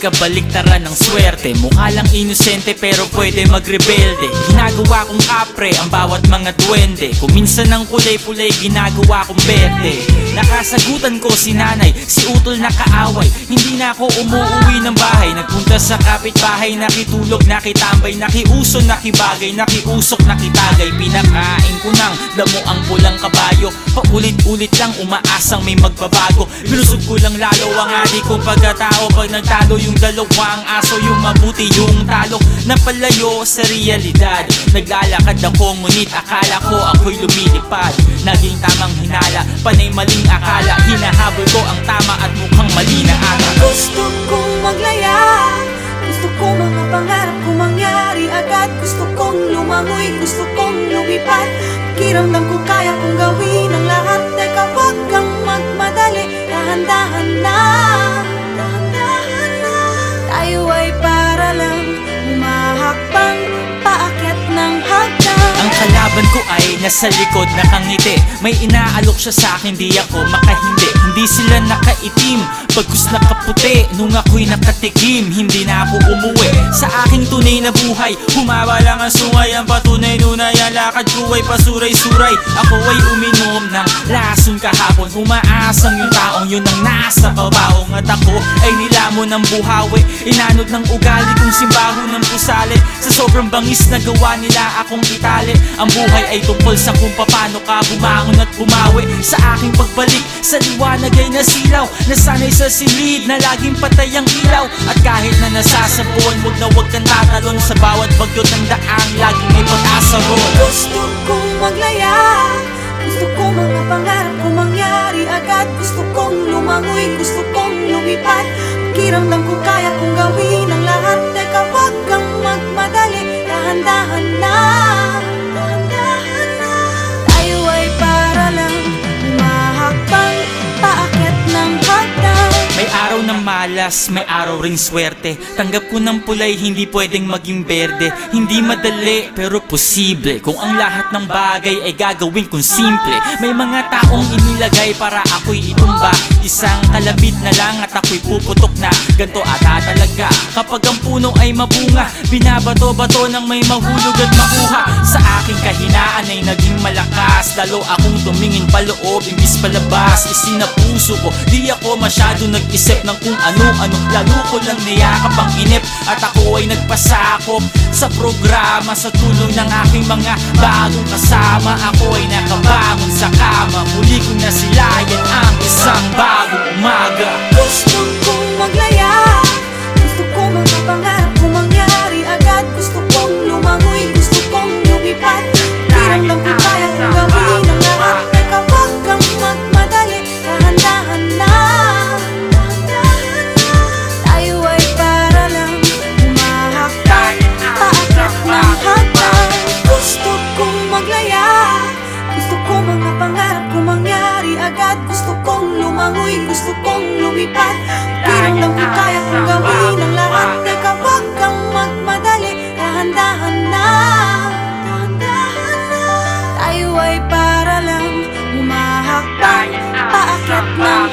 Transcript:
kabaliktaran ng swerte. Mukha lang inosente pero pwede magrebelde. Ginagawa kong kapre ang bawat mga duwende. Kung minsan ng kulay-pulay ginagawa kong berde. Nakasagutan ko si nanay, si utol na kaaway. Hindi na ako umuwi ng bahay. Nagpunta sa kapitbahay, nakitulog, nakitambay Nakiuso, nakibagay, nakiusok, nakitagay. Pinakain ko ng damo ang pulang kabayo. Paulit-ulit lang umaasang may magbabago. Binusog ko lang lalo ang adik kong pagkatao. Pag nagtalo yung dalawang aso Yung mabuti yung talo. Napalayo sa realidad. Naglalakad ako ngunit akala ko ako'y lumilipad. Naging tamang hinala, panay maling akala. Hinahabol ko ang tama at mukhang mali na ata Gusto kong maglaya Gusto ko mga pangarap ko mangyari agad. Gusto kong lumangoy, gusto kong lumipad Pakiramdam ko kaya kong gawin ang lahat. Teka wag kang nasa likod nakangiti May inaalok siya sa akin di ako makahindi. Hindi sila nakaitim Pagkus nakaputi Nung ako'y nakatikim Hindi na ako umuwi. Sa aking tunay na buhay Humaba lang ang sungay. Ang patunay nunay Ang lakad ko ay pasuray-suray. Ako ay uminom ng lason kahapon. Umaasang yung taong yun ang nasa kabaong At ako ay nilamon ng buhawi. Inanod ng ugali kong simbaho ng pusali. Sa sobrang bangis na gawa nila akong itali. Ang buhay ay tungkol sa kung paano ka bumangon at bumawi. Sa aking pagbalik sa liwanag ay nasilaw. Nasanay sa silid na laging patay ang ilaw. At kahit na nasasabuan Huwag na huwag kang tatalon. Sa bawat bagyot ng daang Laging may pag-asa ron Gusto kong maglaya Gusto ko mga pangarap ko mangyari agad. Gusto kong lumangoy, gusto kong lumipad Pakiramdam ko kaya kong ng malas, may araw ring swerte. Tanggap ko ng pulay, hindi pwedeng maging berde. Hindi madali, pero posible. Kung ang lahat ng bagay ay gagawin kong simple. May mga taong inilagay para ako'y itumba. Isang kalabit na lang at ako'y puputok na. Ganto ata talaga. Kapag ang puno ay mabunga Binabato-bato ng may mahulog at makuha. Sa aking kahinaan ay naging malakas. Lalo akong tumingin paloob, imbis palabas. Isinapuso ko, di ako masyado nag-isip ng kung ano-ano Lalo ko lang niyakap ang inip At ako ay nagpasakop sa programa Sa tulong ng aking mga bagong kasama. Ako ay nakabangon sa kama Muli ko na silayan ang isang bagong lumangoy Gusto kong lumipat. Di lang lang ko kaya kong gawin ang lahat. Teka wag kang magmadali. Dahan-dahan na. Dahan-dahan na. Tayo ay para lang Humahakbang Paakyat ng